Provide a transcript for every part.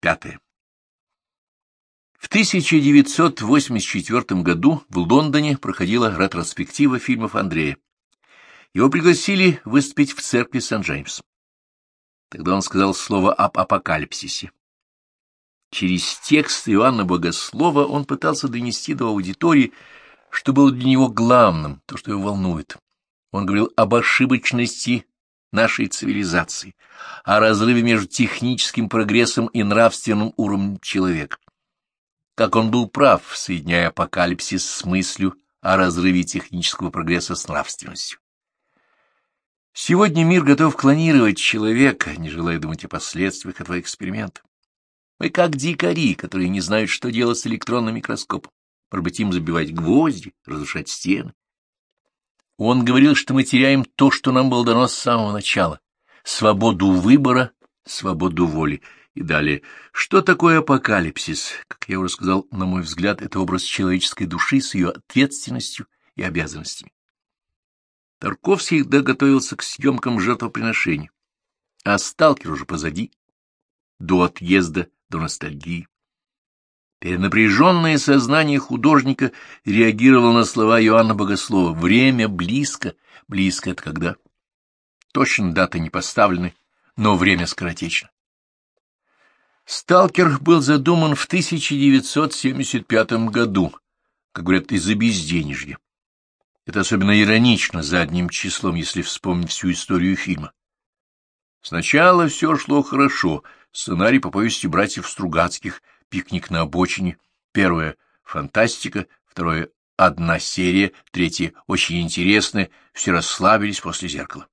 Пятое. В 1984 году в Лондоне проходила ретроспектива фильмов Андрея. Его пригласили выступить в церкви Сент-Джеймс. Тогда он сказал слово об апокалипсисе. Через текст Иоанна Богослова он пытался донести до аудитории, что было для него главным, то, что его волнует. Он говорил об ошибочности нашей цивилизации, о разрыве между техническим прогрессом и нравственным уровнем человека. Как он был прав, соединяя апокалипсис с мыслью о разрыве технического прогресса с нравственностью. Сегодня мир готов клонировать человека, не желая думать о последствиях этого эксперимента. Мы как дикари, которые не знают, что делать с электронным микроскопом. Может им забивать гвозди, разрушать стены. Он говорил, что мы теряем то, что нам было дано с самого начала — свободу выбора, свободу воли. И далее, что такое апокалипсис? Как я уже сказал, на мой взгляд, это образ человеческой души с ее ответственностью и обязанностями. Тарковский готовился к съемкам жертвоприношений, а сталкер уже позади, до отъезда, до ностальгии. Перенапряженное сознание художника реагировало на слова Иоанна Богослова. Время близко. Близко — это когда? Точно даты не поставлены, но время скоротечно. «Сталкер» был задуман в 1975 году, как говорят, из-за безденежья. Это особенно иронично задним числом, если вспомнить всю историю фильма. Сначала все шло хорошо. Сценарий по повести братьев Стругацких, пикник на обочине. Первое — фантастика, второе — одна серия, третье — очень интересное, все расслабились после зеркала.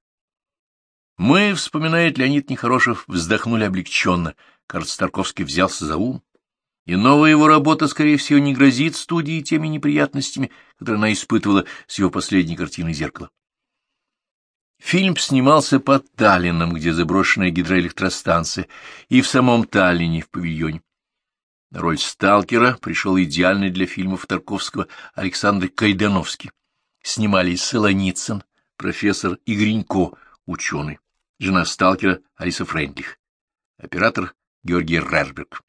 Мы, вспоминает Леонид Нехорошев, вздохнули облегченно. Кажется, Тарковский взялся за ум и новая его работа, скорее всего, не грозит студии теми неприятностями, которые она испытывала с его последней картиной «Зеркало». Фильм снимался под Таллином, где заброшенная гидроэлектростанция, и в самом Таллине, в павильоне. Роль сталкера пришел идеальный для фильмов Тарковского Александр Кайдановский. Снимались Солоницын, профессор Игренько, ученый, жена сталкера Алиса Френдлих, оператор Георгий Рерберг.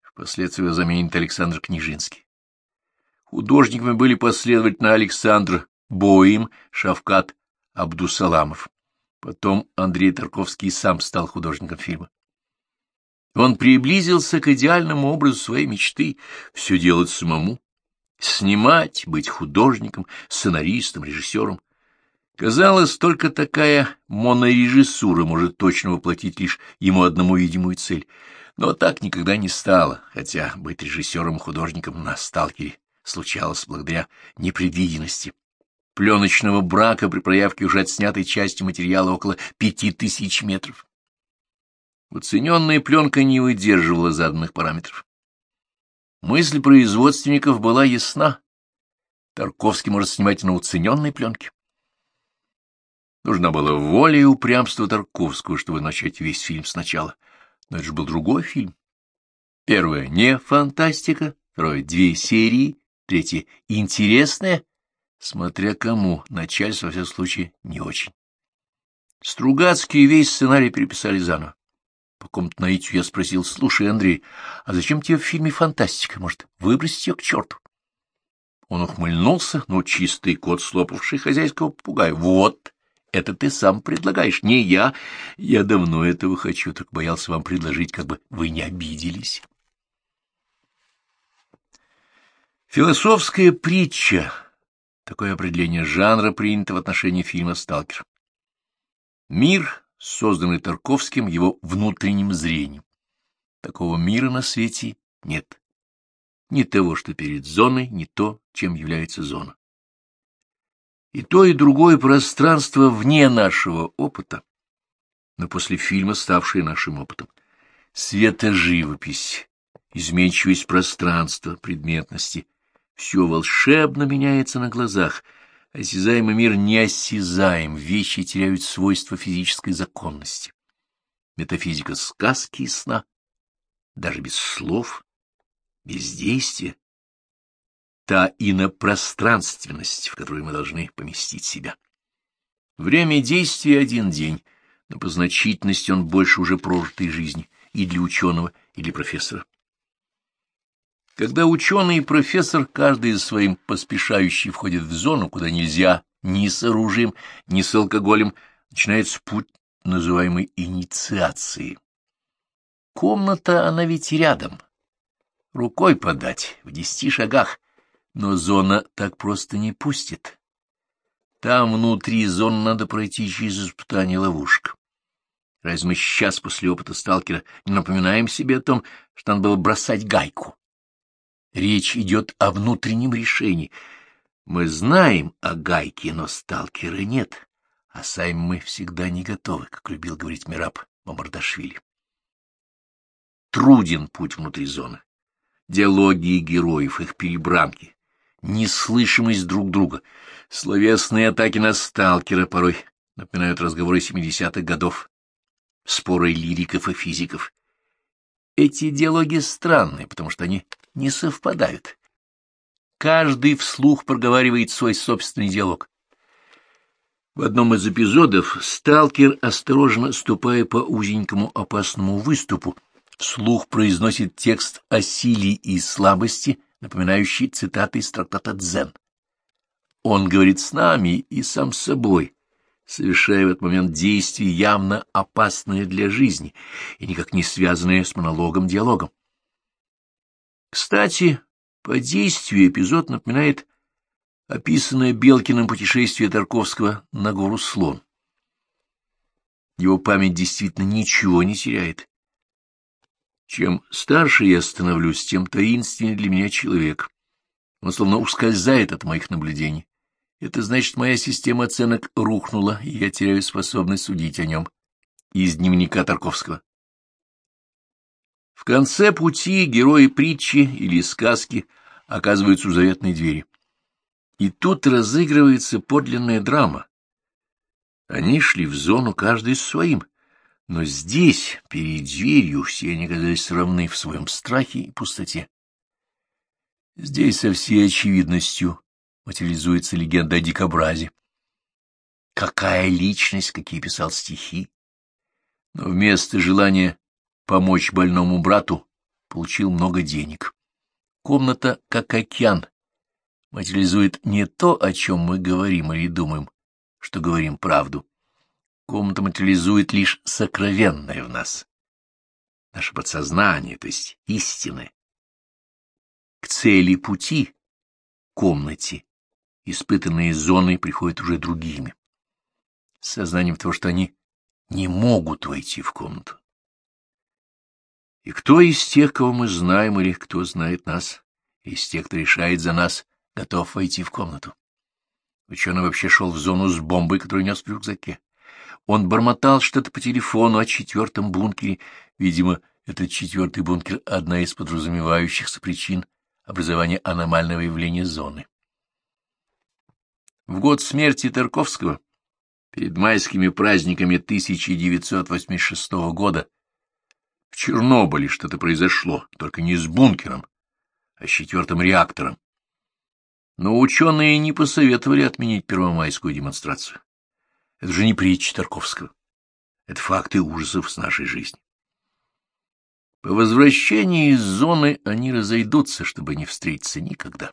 Впоследствии его заменит Александр Княжинский. Художниками были последовательно Александр Боим, Шавкат Абдусаламов. Потом Андрей Тарковский сам стал художником фильма. Он приблизился к идеальному образу своей мечты — все делать самому, снимать, быть художником, сценаристом, режиссером. Казалось, только такая монорежиссура может точно воплотить лишь ему одному видимую цель — но так никогда не стало, хотя быть режиссером-художником на «Сталкере» случалось благодаря непредвиденности. Пленочного брака при проявке уже отснятой части материала около пяти тысяч метров. Уцененная пленка не выдерживала заданных параметров. Мысль производственников была ясна. Тарковский может снимать на уцененной пленке. Нужна была воля и упрямство Тарковского, чтобы начать весь фильм сначала — но это же был другой фильм. Первое — не фантастика, второе — две серии, третье — интересное, смотря кому, начальство, во всяком случае, не очень. Стругацкий весь сценарий переписали заново. По какому-то наитию я спросил, слушай, Андрей, а зачем тебе в фильме фантастика? Может, выбросить ее к черту? Он ухмыльнулся, ну, чистый кот, слопавший хозяйского попугая. Вот, это ты сам предлагаешь, не я. Я давно этого хочу, так боялся вам предложить, как бы вы не обиделись. Философская притча. Такое определение жанра принято в отношении фильма «Сталкер». Мир, созданный Тарковским его внутренним зрением. Такого мира на свете нет. Ни того, что перед зоной, ни то, чем является зона. И то, и другое пространство вне нашего опыта, но после фильма ставшее нашим опытом. Светоживопись, изменчивость пространства, предметности — все волшебно меняется на глазах. Осязаемый мир неосязаем, вещи теряют свойства физической законности. Метафизика сказки и сна, даже без слов, без действия, та инопространственность, в которую мы должны поместить себя. Время действия — один день, но по значительности он больше уже прожитой жизни, и для ученого, и для профессора. Когда ученый и профессор, каждый из своим поспешающий, входит в зону, куда нельзя ни с оружием, ни с алкоголем, начинается путь, называемый инициацией. Комната, она ведь рядом. Рукой подать, в десяти шагах, но зона так просто не пустит. Там внутри зоны надо пройти через испытание ловушек. Разве мы сейчас, после опыта сталкера, не напоминаем себе о том, что надо было бросать гайку? Речь идет о внутреннем решении. Мы знаем о гайке, но сталкера нет, а сами мы всегда не готовы, как любил говорить Мираб Мамардашвили. Труден путь внутри зоны. Диалоги героев, их перебранки, неслышимость друг друга, словесные атаки на сталкера порой напоминают разговоры 70-х годов, споры лириков и физиков. Эти диалоги странные, потому что они не совпадают. Каждый вслух проговаривает свой собственный диалог. В одном из эпизодов сталкер, осторожно ступая по узенькому опасному выступу, вслух произносит текст о силе и слабости, напоминающий цитаты из трактата «Дзен». Он говорит с нами и сам с собой, совершая в этот момент действия явно опасные для жизни и никак не связанные с монологом-диалогом. Кстати, по действию эпизод напоминает описанное Белкиным путешествие Тарковского на гору Слон. Его память действительно ничего не теряет. Чем старше я становлюсь, тем таинственнее для меня человек. Он словно ускользает от моих наблюдений. Это значит, моя система оценок рухнула, и я теряю способность судить о нем. Из дневника Тарковского. В конце пути герои притчи или сказки оказываются у заветной двери. И тут разыгрывается подлинная драма. Они шли в зону каждый своим, но здесь, перед дверью, все они оказались равны в своем страхе и пустоте. Здесь со всей очевидностью материализуется легенда о дикобразе. Какая личность, какие писал стихи! Но вместо желания помочь больному брату, получил много денег. Комната, как океан, материализует не то, о чем мы говорим или думаем, что говорим правду. Комната материализует лишь сокровенное в нас, наше подсознание, то есть истины. К цели пути, комнате, испытанные зоны приходят уже другими, с сознанием того, что они не могут войти в комнату. И кто из тех, кого мы знаем, или кто знает нас, из тех, кто решает за нас, готов войти в комнату? Ученый вообще шел в зону с бомбой, которую нес в рюкзаке. Он бормотал что-то по телефону о четвертом бункере. Видимо, этот четвертый бункер — одна из подразумевающихся причин образования аномального явления зоны. В год смерти Тарковского, перед майскими праздниками 1986 года, в Чернобыле что-то произошло, только не с бункером, а с четвертым реактором. Но ученые не посоветовали отменить первомайскую демонстрацию. Это же не притча Тарковского. Это факты ужасов с нашей жизни. По возвращении из зоны они разойдутся, чтобы не встретиться никогда.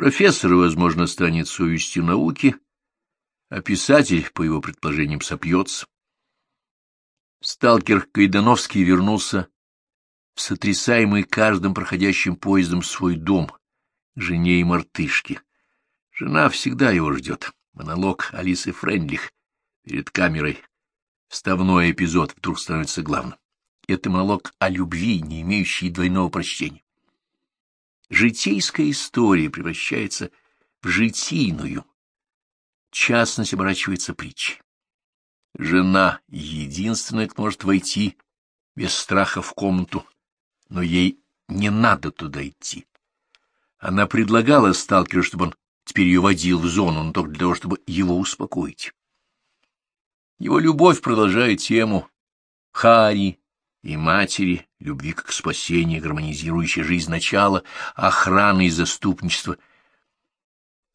Профессор, возможно, станет совестью науки, а писатель, по его предположениям, сопьется. Сталкер Кайдановский вернулся в сотрясаемый каждым проходящим поездом свой дом, жене и мартышке. Жена всегда его ждет. Монолог Алисы Френдлих перед камерой. Вставной эпизод вдруг становится главным. Это монолог о любви, не имеющей двойного прочтения. Житейская история превращается в житийную. Частность оборачивается притчей. Жена — единственная, кто может войти без страха в комнату, но ей не надо туда идти. Она предлагала сталкеру, чтобы он теперь ее водил в зону, но только для того, чтобы его успокоить. Его любовь продолжает тему Хари и матери, любви как спасение, гармонизирующей жизнь начала, охраны и заступничества.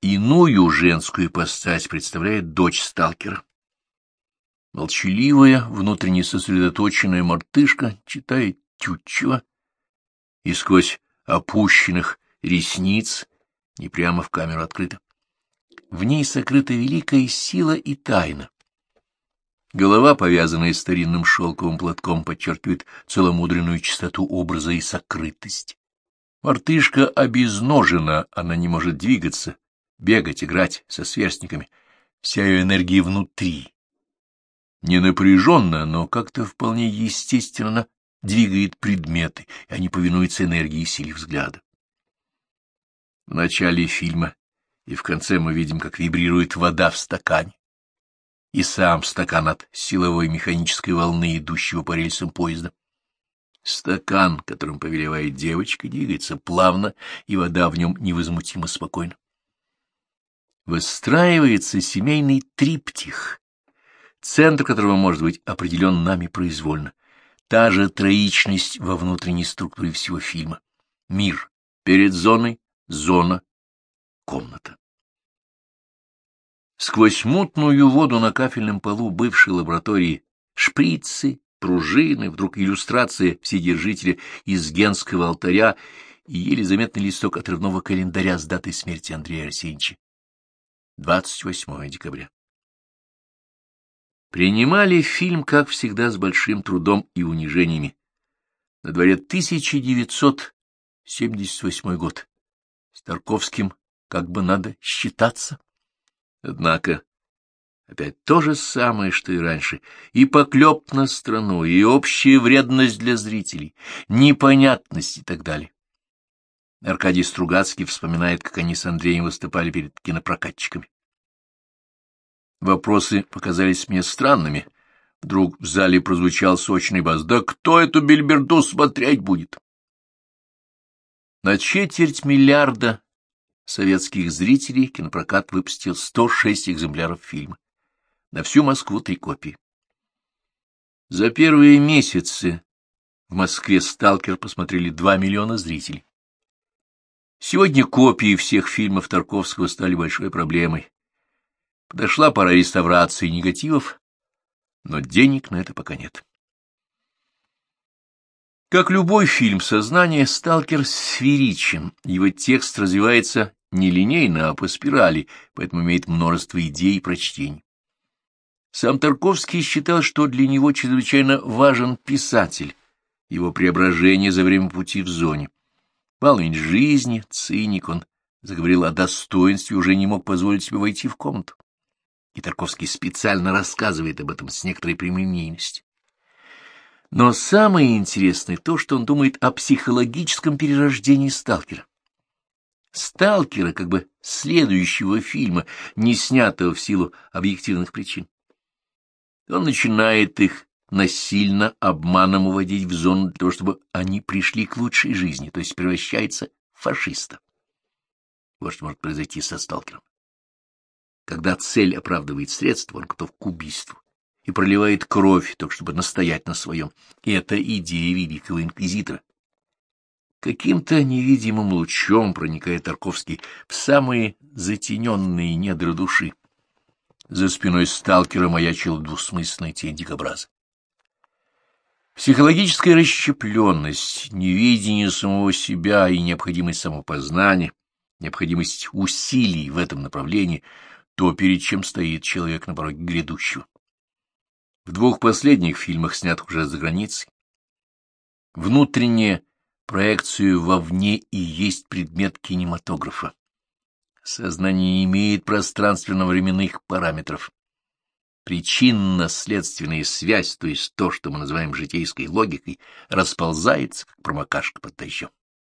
Иную женскую ипостась представляет дочь сталкера. Молчаливая, внутренне сосредоточенная мартышка читает Тютчева, и сквозь опущенных ресниц, не прямо в камеру открыто. В ней сокрыта великая сила и тайна. Голова, повязанная старинным шелковым платком, подчеркивает целомудренную чистоту образа и сокрытость. Мартышка обезножена, она не может двигаться, бегать, играть со сверстниками. Вся ее энергия внутри. Не напряженно, но как-то вполне естественно двигает предметы, и они повинуются энергии и силе взгляда. В начале фильма и в конце мы видим, как вибрирует вода в стакане и сам стакан от силовой механической волны, идущего по рельсам поезда. Стакан, которым повелевает девочка, двигается плавно, и вода в нем невозмутимо спокойна. Выстраивается семейный триптих, центр которого может быть определен нами произвольно. Та же троичность во внутренней структуре всего фильма. Мир перед зоной, зона, комната. Сквозь мутную воду на кафельном полу бывшей лаборатории шприцы, пружины, вдруг иллюстрация вседержителя из генского алтаря и еле заметный листок отрывного календаря с датой смерти Андрея Арсеньевича. 28 декабря. Принимали фильм, как всегда, с большим трудом и унижениями. На дворе 1978 год. С Тарковским как бы надо считаться. Однако опять то же самое, что и раньше, и поклеп на страну, и общая вредность для зрителей, непонятность и так далее. Аркадий Стругацкий вспоминает, как они с Андреем выступали перед кинопрокатчиками. Вопросы показались мне странными. Вдруг в зале прозвучал сочный бас. «Да кто эту бельберду смотреть будет?» На четверть миллиарда советских зрителей кинопрокат выпустил 106 экземпляров фильма. На всю Москву три копии. За первые месяцы в Москве «Сталкер» посмотрели 2 миллиона зрителей. Сегодня копии всех фильмов Тарковского стали большой проблемой. Подошла пора реставрации негативов, но денег на это пока нет. Как любой фильм сознания, «Сталкер» сферичен, его текст развивается не линейно, а по спирали, поэтому имеет множество идей и прочтений. Сам Тарковский считал, что для него чрезвычайно важен писатель, его преображение за время пути в зоне. Баловень жизни, циник, он заговорил о достоинстве, уже не мог позволить себе войти в комнату. И Тарковский специально рассказывает об этом с некоторой прямолинейностью. Но самое интересное то, что он думает о психологическом перерождении сталкера. Сталкера, как бы следующего фильма, не снятого в силу объективных причин. Он начинает их насильно, обманом уводить в зону для того, чтобы они пришли к лучшей жизни, то есть превращается в фашиста. Вот что может произойти со сталкером. Когда цель оправдывает средства, он готов к убийству и проливает кровь, только чтобы настоять на своем. Это идея великого инквизитора. Каким-то невидимым лучом проникает Тарковский в самые затененные недра души. За спиной сталкера маячила двусмысленная тень дикобраза. Психологическая расщепленность, невидение самого себя и необходимость самопознания, необходимость усилий в этом направлении — то, перед чем стоит человек на пороге грядущего. В двух последних фильмах, снятых уже за границей, внутренняя проекцию вовне и есть предмет кинематографа. Сознание не имеет пространственно-временных параметров. Причинно-следственная связь, то есть то, что мы называем житейской логикой, расползается, как промокашка под дождем.